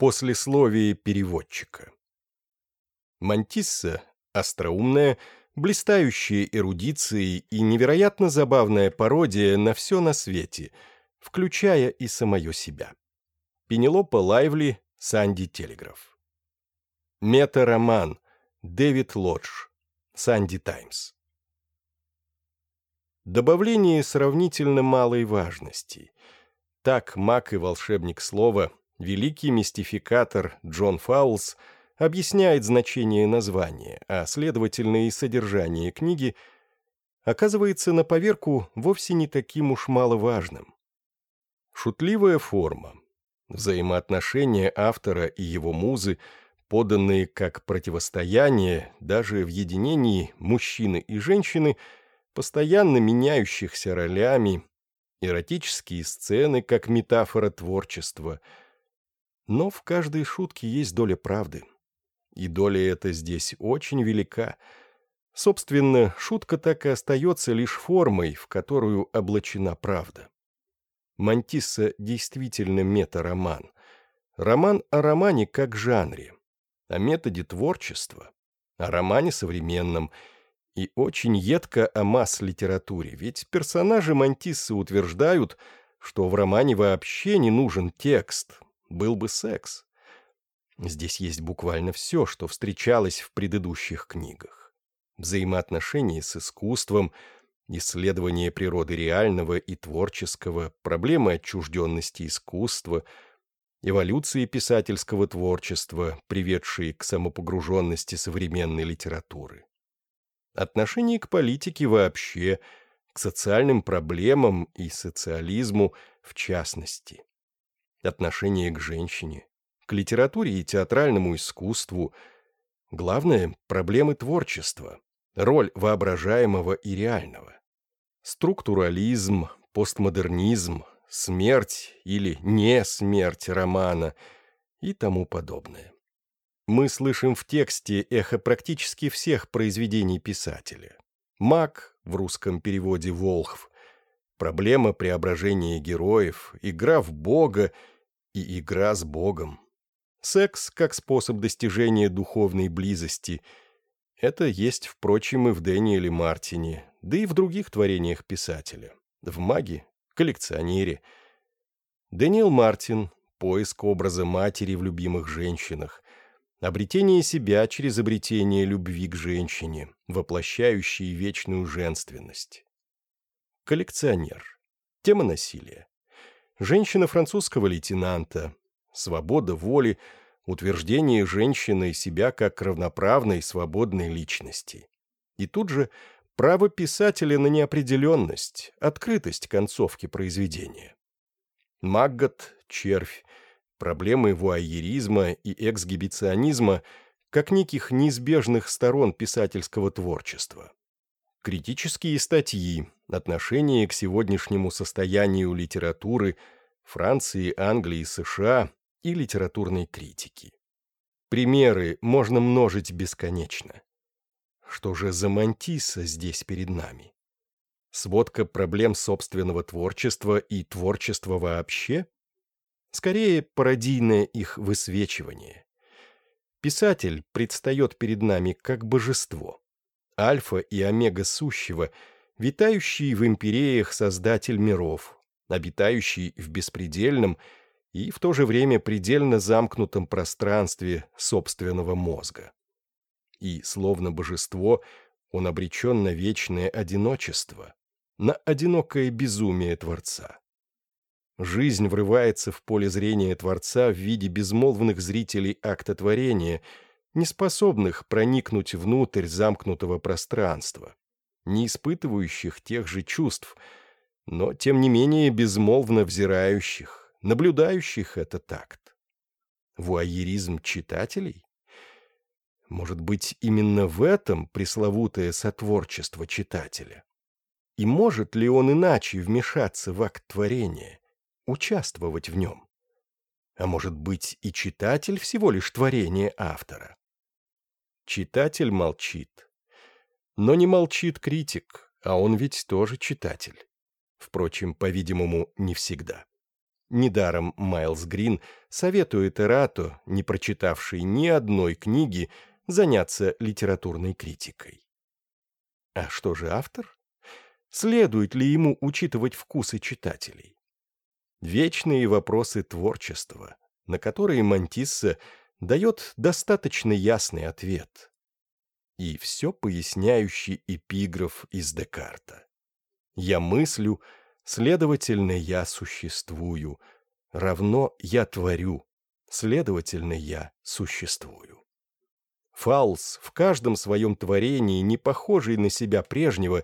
Послесловие переводчика. Мантисса, остроумная, блистающая эрудицией и невероятно забавная пародия на все на свете, включая и самое себя. Пенелопа Лайвли, Санди Телеграф. Мета-роман, Дэвид Лодж, Санди Таймс. Добавление сравнительно малой важности. Так маг и волшебник слова Великий мистификатор Джон Фаулс объясняет значение названия, а, следовательно, и содержание книги, оказывается на поверку вовсе не таким уж маловажным. Шутливая форма. Взаимоотношения автора и его музы, поданные как противостояние даже в единении мужчины и женщины, постоянно меняющихся ролями, эротические сцены как метафора творчества – но в каждой шутке есть доля правды. И доля эта здесь очень велика. Собственно, шутка так и остается лишь формой, в которую облачена правда. Мантисса действительно мета-роман. Роман о романе как жанре, о методе творчества, о романе современном – и очень едко о масс-литературе, ведь персонажи Мантиссы утверждают, что в романе вообще не нужен текст, был бы секс. Здесь есть буквально все, что встречалось в предыдущих книгах. Взаимоотношения с искусством, исследование природы реального и творческого, проблемы отчужденности искусства, эволюции писательского творчества, приведшие к самопогруженности современной литературы. Отношение к политике вообще, к социальным проблемам и социализму в частности отношение к женщине, к литературе и театральному искусству. Главное – проблемы творчества, роль воображаемого и реального. Структурализм, постмодернизм, смерть или не смерть романа и тому подобное. Мы слышим в тексте эхо практически всех произведений писателя. Мак в русском переводе «Волхв», проблема преображения героев, игра в Бога – и игра с Богом. Секс как способ достижения духовной близости. Это есть, впрочем, и в Дэниеле Мартине, да и в других творениях писателя. В маге, коллекционере. Дэниел Мартин. Поиск образа матери в любимых женщинах. Обретение себя через обретение любви к женщине, воплощающей вечную женственность. Коллекционер. Тема насилия. Женщина французского лейтенанта, свобода воли, утверждение женщины себя как равноправной свободной личности. И тут же право писателя на неопределенность, открытость концовки произведения. Маггот, червь, проблемы вуайеризма и эксгибиционизма как неких неизбежных сторон писательского творчества. Критические статьи, отношение к сегодняшнему состоянию литературы Франции, Англии, США и литературной критики. Примеры можно множить бесконечно. Что же за Мантиса здесь перед нами? Сводка проблем собственного творчества и творчества вообще? Скорее, пародийное их высвечивание. Писатель предстает перед нами как божество. Альфа и омега сущего — витающий в империях создатель миров, обитающий в беспредельном и в то же время предельно замкнутом пространстве собственного мозга. И, словно божество, он обречен на вечное одиночество, на одинокое безумие Творца. Жизнь врывается в поле зрения Творца в виде безмолвных зрителей акта творения, неспособных проникнуть внутрь замкнутого пространства, не испытывающих тех же чувств, но, тем не менее, безмолвно взирающих, наблюдающих этот акт. Вуайеризм читателей? Может быть, именно в этом пресловутое сотворчество читателя? И может ли он иначе вмешаться в акт творения, участвовать в нем? А может быть, и читатель всего лишь творение автора? Читатель молчит. Но не молчит критик, а он ведь тоже читатель. Впрочем, по-видимому, не всегда. Недаром Майлз Грин советует Эрату, не прочитавшей ни одной книги, заняться литературной критикой. А что же автор? Следует ли ему учитывать вкусы читателей? Вечные вопросы творчества, на которые Мантисса дает достаточно ясный ответ, и все поясняющий эпиграф из Декарта. «Я мыслю, следовательно, я существую, равно я творю, следовательно, я существую». Фалс в каждом своем творении, не похожий на себя прежнего,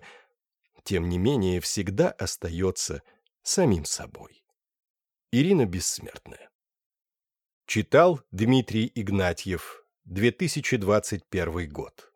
тем не менее всегда остается самим собой. Ирина Бессмертная. Читал Дмитрий Игнатьев, 2021 год.